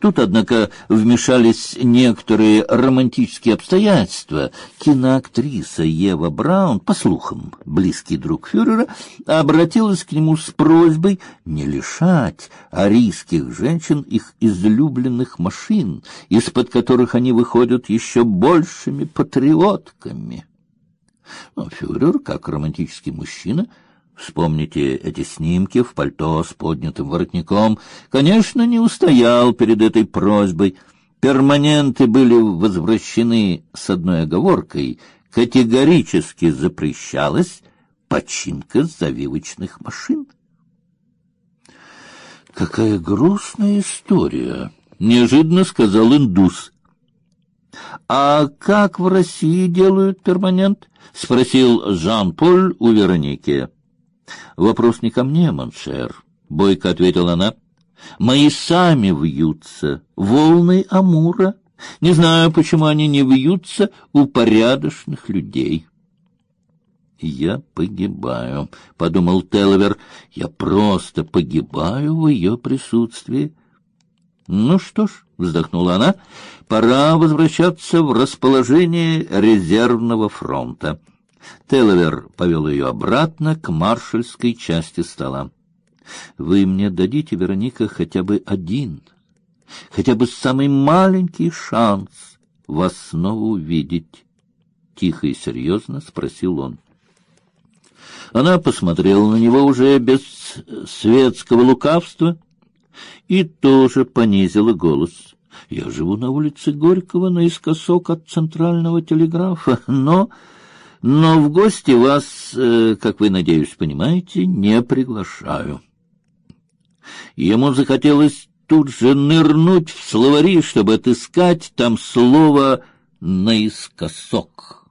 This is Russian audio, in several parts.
Тут, однако, вмешались некоторые романтические обстоятельства. Киноактриса Ева Браун, по слухам, близкий друг фюрера, обратилась к нему с просьбой не лишать арийских женщин их излюбленных машин, из-под которых они выходят еще большими патриотками. Но фюрер, как романтический мужчина, Вспомните эти снимки в пальто с поднятым воротником. Конечно, не устоял перед этой просьбой. Перманенты были возвращены с одной оговоркой: категорически запрещалась починка завивочных машин. Какая грустная история, неожиданно сказал индус. А как в России делают перманент? спросил Жан-Поль у Вероники. Вопрос не ко мне, Моншер, бойко ответила она. Мои сами вьются, волны Амура. Не знаю, почему они не вьются у порядочных людей. Я погибаю, подумал Телвер. Я просто погибаю в ее присутствии. Ну что ж, вздохнула она. Пора возвращаться в расположение резервного фронта. Телвер повел ее обратно к маршальской части стола. Вы мне дадите, Вероника, хотя бы один, хотя бы самый маленький шанс вас снова увидеть? Тихо и серьезно спросил он. Она посмотрела на него уже без светского лукавства и тоже понизила голос. Я живу на улице Горького, наискосок от центрального телеграфа, но но в гости вас, э, как вы, надеюсь, понимаете, не приглашаю. Ему захотелось тут же нырнуть в словари, чтобы отыскать там слово наискосок.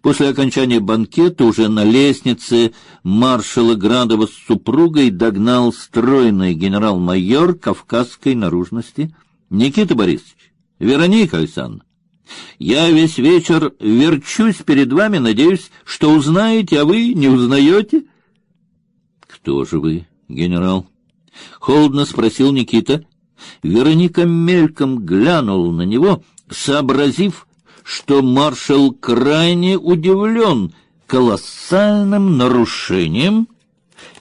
После окончания банкета уже на лестнице маршала Градова с супругой догнал стройный генерал-майор кавказской наружности Никита Борисович. Вероника Александровна, я весь вечер верчусь перед вами, надеюсь, что узнаете, а вы не узнаете. Кто же вы, генерал? Холодно спросил Никита. Вероника мельком глянула на него, сообразив, что маршал крайне удивлен колоссальным нарушением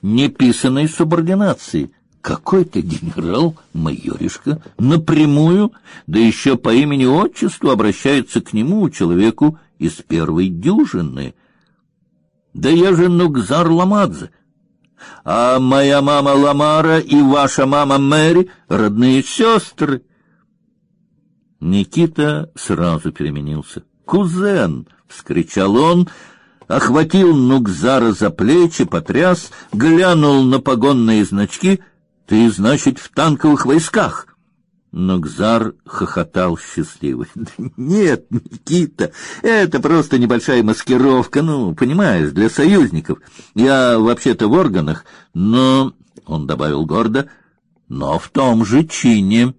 неписанной субординации. Какой-то генерал-майоришка напрямую, да еще по имени-отчеству обращается к нему, человеку из первой дюжины. Да я же Нукзар Ламадзе. А моя мама Ламара и ваша мама Мэри — родные сестры. Никита сразу переменился. «Кузен!» — вскричал он, охватил Нукзара за плечи, потряс, глянул на погонные значки — ты, значит, в танковых войсках? Но Гзар хохотал счастливый. Нет, Никита, это просто небольшая маскировка, ну, понимаешь, для союзников. Я вообще-то в органах, но, он добавил гордо, но в том же чине.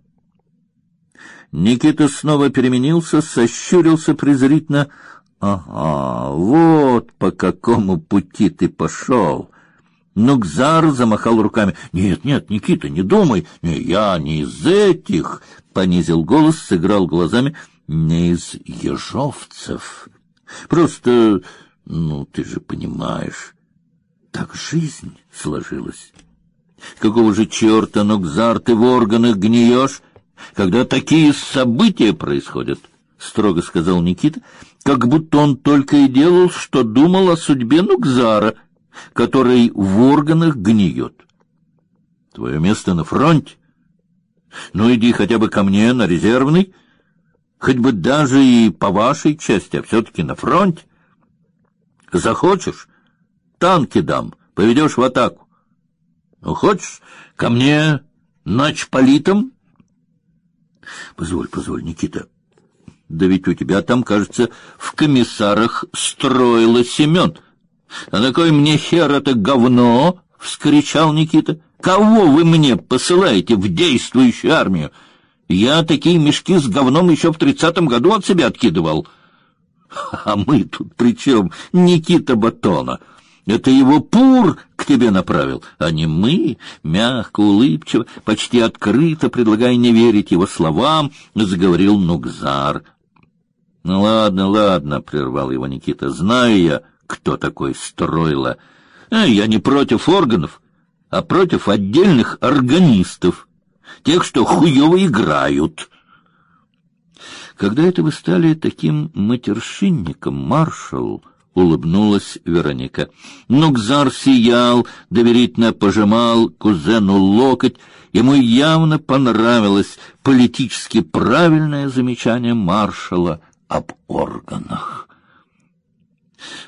Никита снова переменился, сощурился презрительно. Ага, вот по какому пути ты пошел. Нукзар замахал руками. «Нет, нет, Никита, не думай, я не из этих!» Понизил голос, сыграл глазами. «Не из ежовцев. Просто, ну, ты же понимаешь, так жизнь сложилась. Какого же черта, Нукзар, ты в органах гниешь, когда такие события происходят?» Строго сказал Никита, как будто он только и делал, что думал о судьбе Нукзара — который в органах гниет. Твое место на фронте. Ну иди хотя бы ко мне на резервный, хоть бы даже и по вашей части, а все-таки на фронте. Захочешь, танки дам, поведешь в атаку. Ну хочешь ко мне начполитом? Позволь, позволь, Никита. Да ведь у тебя там, кажется, в комиссарах строила Семен. А на кой мне хер это говно? вскричал Никита. Кого вы мне посылаете в действующую армию? Я такие мешки с говном еще в тридцатом году от себя откидывал. А мы тут при чем? Никита Батона. Это его пур к тебе направил, а не мы, мягко, улыбчиво, почти открыто, предлагая не верить его словам, заговорил Нукзар. Ну ладно, ладно, прервал его Никита. Знаю я, кто такой Стройло. А я не против органов, а против отдельных органистов, тех, что хуёво играют. Когда это вы стали таким матершинником, маршал? улыбнулась Вероника. Нукзар сиял, доверительно пожимал кузену локоть. Ему явно понравилось политически правильное замечание маршала об органах.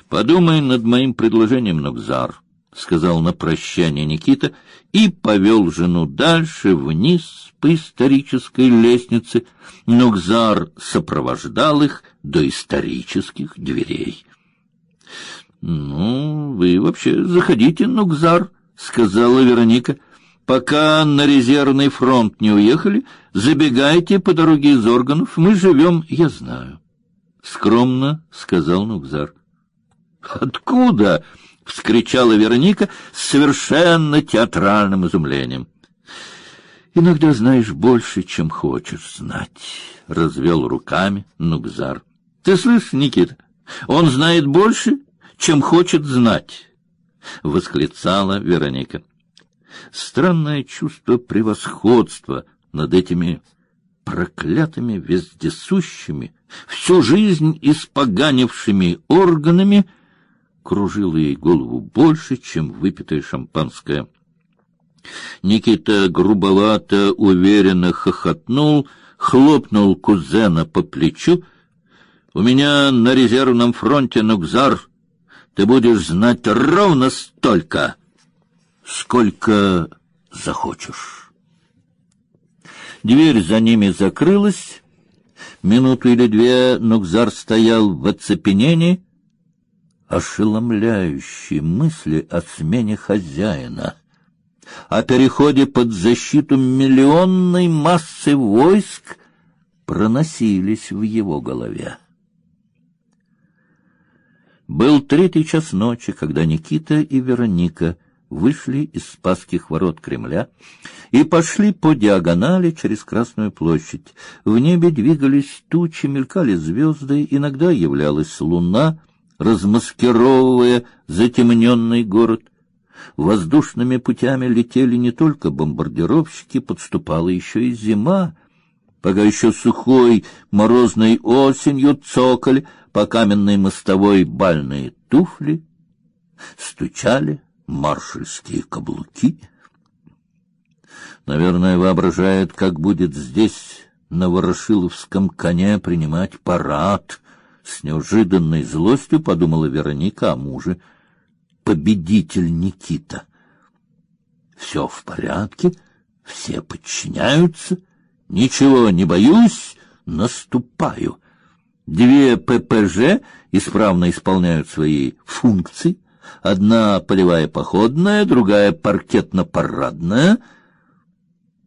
Подумай над моим предложением, Нукзар, сказал на прощание Никита и повел жену дальше вниз по исторической лестнице. Нукзар сопровождал их до исторических дверей. Ну, вы вообще заходите, Нукзар, сказала Вероника. Пока на резервный фронт не уехали, забегайте по дороге из органов. Мы живем, я знаю. Скромно сказал Нукзар. Откуда? вскричала Вероника с совершенно театральным изумлением. Иногда знаешь больше, чем хочешь знать, развел руками Нукзар. Ты слышишь, Никита? Он знает больше, чем хочет знать, восклицала Вероника. Странное чувство превосходства над этими проклятыми вездесущими, всю жизнь испоганившими органами кружило ей голову больше, чем выпитое шампанское. Никита грубовато, уверенно хохотнул, хлопнул кузена по плечу. У меня на резервном фронте Нукзар ты будешь знать ровно столько, сколько захочешь. Дверь за ними закрылась. Минуту или две Нукзар стоял в оцепенении, ошеломляющие мысли о смене хозяина, о переходе под защиту миллионной массы войск проносились в его голове. Был третий час ночи, когда Никита и Вероника вышли из Спасских ворот Кремля и пошли по диагонали через Красную площадь. В небе двигались тучи, мелькали звезды, иногда являлась луна, размаскировывая затемненный город. Воздушными путями летели не только бомбардировщики, подступала еще и зима. Пока еще сухой морозной осенью цокали по каменной мостовой бальные туфли, стучали маршальские каблуки. Наверное, воображает, как будет здесь на Ворошиловском коне принимать парад. С неожиданной злостью подумала Вероника о муже. Победитель Никита. Все в порядке, все подчиняются, ничего не боюсь, наступаю. Две ППЖ исправно исполняют свои функции. Одна полевая походная, другая паркетно-парадная —